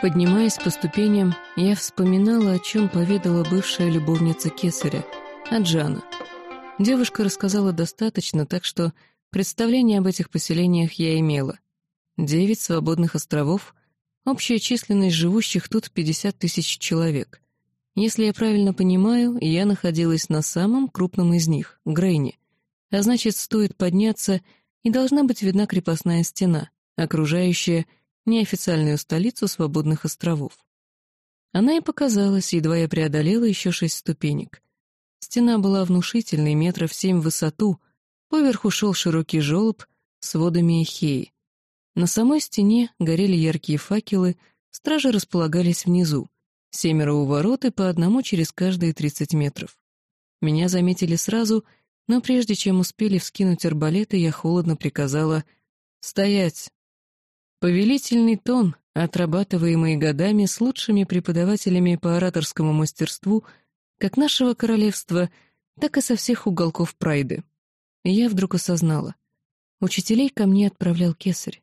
Поднимаясь по ступеням, я вспоминала, о чем поведала бывшая любовница Кесаря, Аджана. Девушка рассказала достаточно, так что представление об этих поселениях я имела. Девять свободных островов, общая численность живущих тут 50 тысяч человек. Если я правильно понимаю, я находилась на самом крупном из них — Грейне, а значит, стоит подняться, и должна быть видна крепостная стена, окружающая — неофициальную столицу свободных островов. Она и показалась, едва я преодолела еще шесть ступенек. Стена была внушительной, метров семь в высоту, поверху шел широкий желоб с водами эхеи. На самой стене горели яркие факелы, стражи располагались внизу, семеро у ворот и по одному через каждые тридцать метров. Меня заметили сразу, но прежде чем успели вскинуть арбалеты, я холодно приказала «Стоять!» Повелительный тон, отрабатываемый годами с лучшими преподавателями по ораторскому мастерству как нашего королевства, так и со всех уголков Прайды. я вдруг осознала. Учителей ко мне отправлял кесарь.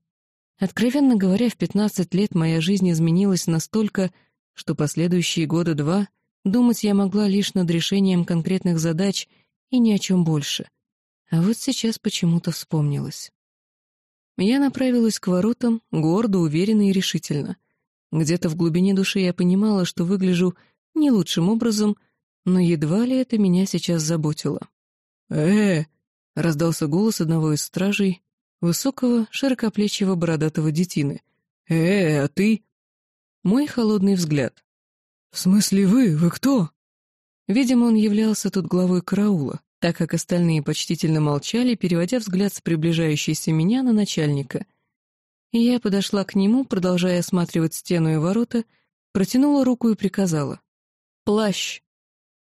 Откровенно говоря, в 15 лет моя жизнь изменилась настолько, что последующие года два думать я могла лишь над решением конкретных задач и ни о чем больше. А вот сейчас почему-то вспомнилось. Я направилась к воротам, гордо, уверенно и решительно. Где-то в глубине души я понимала, что выгляжу не лучшим образом, но едва ли это меня сейчас заботило. э, раздался голос одного из стражей, высокого, широкоплечего бородатого детины. -э а ты?» Мой холодный взгляд. «В смысле вы? Вы кто?» Видимо, он являлся тут главой караула так как остальные почтительно молчали, переводя взгляд с приближающейся меня на начальника. Я подошла к нему, продолжая осматривать стену и ворота, протянула руку и приказала. «Плащ!»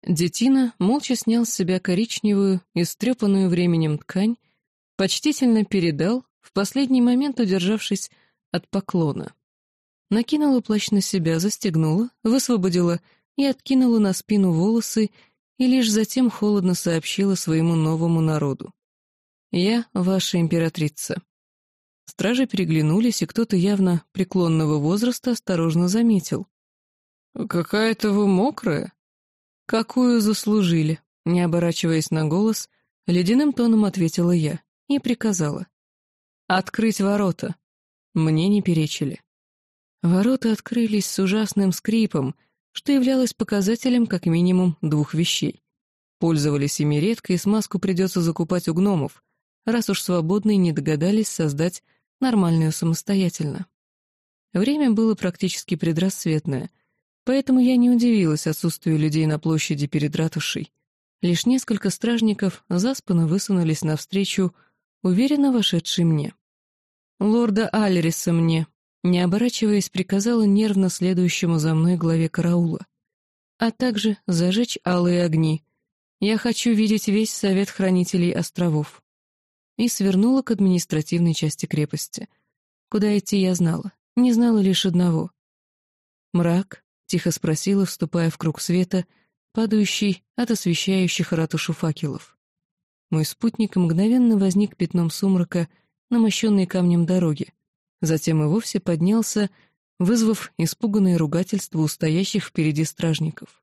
Детина молча снял с себя коричневую, истрепанную временем ткань, почтительно передал, в последний момент удержавшись от поклона. Накинула плащ на себя, застегнула, высвободила и откинула на спину волосы и лишь затем холодно сообщила своему новому народу. «Я ваша императрица». Стражи переглянулись, и кто-то явно преклонного возраста осторожно заметил. «Какая-то вы мокрая?» «Какую заслужили?» Не оборачиваясь на голос, ледяным тоном ответила я и приказала. «Открыть ворота». Мне не перечили. Ворота открылись с ужасным скрипом, что являлось показателем как минимум двух вещей. Пользовались ими редко, и смазку придется закупать у гномов, раз уж свободные не догадались создать нормальную самостоятельно. Время было практически предрассветное, поэтому я не удивилась отсутствию людей на площади перед ратушей. Лишь несколько стражников заспанно высунулись навстречу, уверенно вошедшей мне. «Лорда Альриса мне», не оборачиваясь, приказала нервно следующему за мной главе караула. А также зажечь алые огни. Я хочу видеть весь совет хранителей островов. И свернула к административной части крепости. Куда идти я знала, не знала лишь одного. «Мрак?» — тихо спросила, вступая в круг света, падающий от освещающих ратушу факелов. Мой спутник мгновенно возник пятном сумрака на мощенной камнем дороге, затем и вовсе поднялся, вызвав испуганное ругательство у стоящих впереди стражников.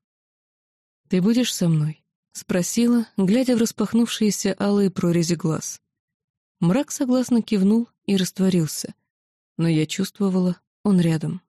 «Ты будешь со мной?» — спросила, глядя в распахнувшиеся алые прорези глаз. Мрак согласно кивнул и растворился, но я чувствовала, он рядом.